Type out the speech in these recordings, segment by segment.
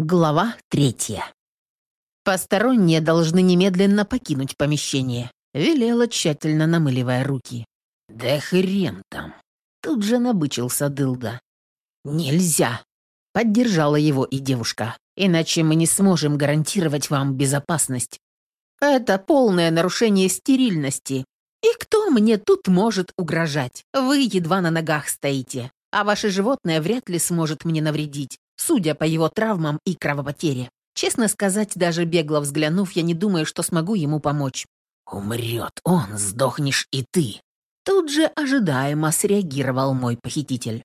Глава третья. Посторонние должны немедленно покинуть помещение. Велела, тщательно намыливая руки. Да хрен там. Тут же набычился Дылда. Нельзя. Поддержала его и девушка. Иначе мы не сможем гарантировать вам безопасность. Это полное нарушение стерильности. И кто мне тут может угрожать? Вы едва на ногах стоите, а ваше животное вряд ли сможет мне навредить судя по его травмам и кровопотере. Честно сказать, даже бегло взглянув, я не думаю, что смогу ему помочь. «Умрет он, сдохнешь и ты!» Тут же ожидаемо среагировал мой похититель.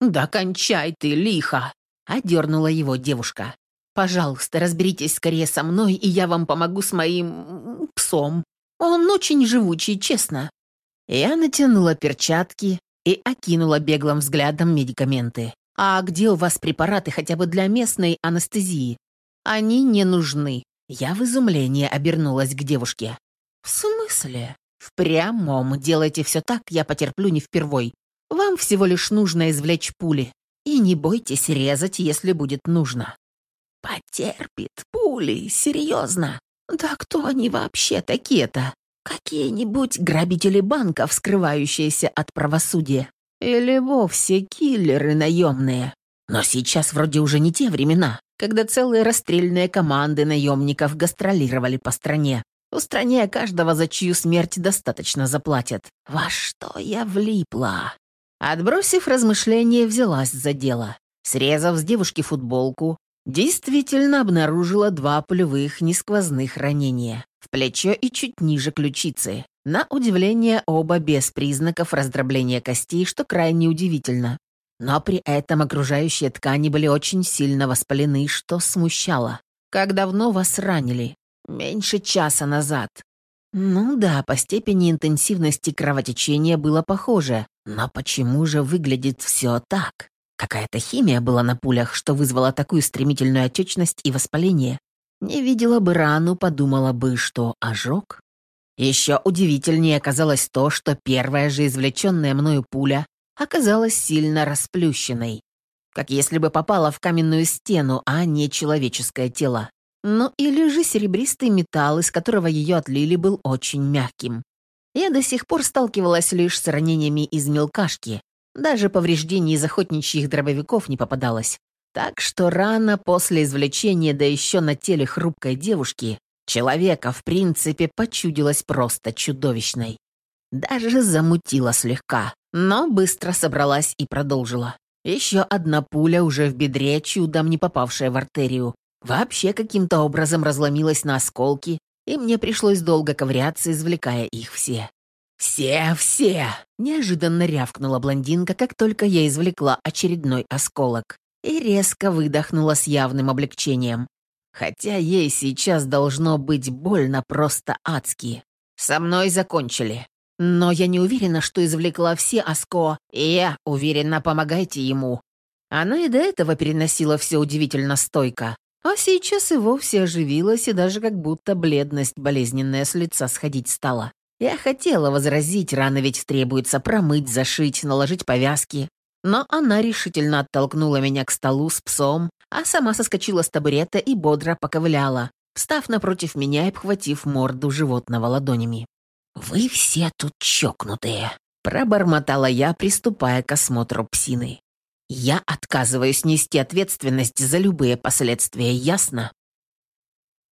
«Да кончай ты, лихо!» — одернула его девушка. «Пожалуйста, разберитесь скорее со мной, и я вам помогу с моим... псом. Он очень живучий, честно». Я натянула перчатки и окинула беглым взглядом медикаменты. «А где у вас препараты хотя бы для местной анестезии?» «Они не нужны». Я в изумлении обернулась к девушке. «В смысле?» «В прямом. Делайте все так, я потерплю не впервой. Вам всего лишь нужно извлечь пули. И не бойтесь резать, если будет нужно». «Потерпит пули? Серьезно? Да кто они вообще такие-то? Какие-нибудь грабители банков, скрывающиеся от правосудия? Или вовсе киллеры наемные. Но сейчас вроде уже не те времена, когда целые расстрельные команды наемников гастролировали по стране, устраняя каждого, за чью смерть достаточно заплатят. Во что я влипла? Отбросив размышления, взялась за дело. Срезав с девушки футболку, действительно обнаружила два пулевых несквозных ранения в плечо и чуть ниже ключицы. На удивление, оба без признаков раздробления костей, что крайне удивительно. Но при этом окружающие ткани были очень сильно воспалены, что смущало. Как давно вас ранили? Меньше часа назад. Ну да, по степени интенсивности кровотечения было похоже. Но почему же выглядит все так? Какая-то химия была на пулях, что вызвала такую стремительную отечность и воспаление. Не видела бы рану, подумала бы, что ожог. Еще удивительнее оказалось то, что первая же извлеченная мною пуля оказалась сильно расплющенной, как если бы попала в каменную стену, а не человеческое тело. Ну или же серебристый металл, из которого ее отлили, был очень мягким. Я до сих пор сталкивалась лишь с ранениями из мелкашки, даже повреждений из охотничьих дробовиков не попадалось. Так что рана после извлечения, да еще на теле хрупкой девушки, Человека, в принципе, почудилась просто чудовищной. Даже замутила слегка, но быстро собралась и продолжила. Еще одна пуля уже в бедре, чудом не попавшая в артерию. Вообще каким-то образом разломилась на осколки, и мне пришлось долго ковыряться, извлекая их все. «Все, все!» — неожиданно рявкнула блондинка, как только я извлекла очередной осколок, и резко выдохнула с явным облегчением. Хотя ей сейчас должно быть больно просто адски. Со мной закончили. Но я не уверена, что извлекла все Аско, и я уверена, помогайте ему. Она и до этого переносила все удивительно стойко, а сейчас и вовсе оживилась, и даже как будто бледность болезненная с лица сходить стала. Я хотела возразить, рано ведь требуется промыть, зашить, наложить повязки, но она решительно оттолкнула меня к столу с псом, а сама соскочила с табурета и бодро поковыляла, встав напротив меня и обхватив морду животного ладонями. «Вы все тут чокнутые», — пробормотала я, приступая к осмотру псины. «Я отказываюсь нести ответственность за любые последствия, ясно?»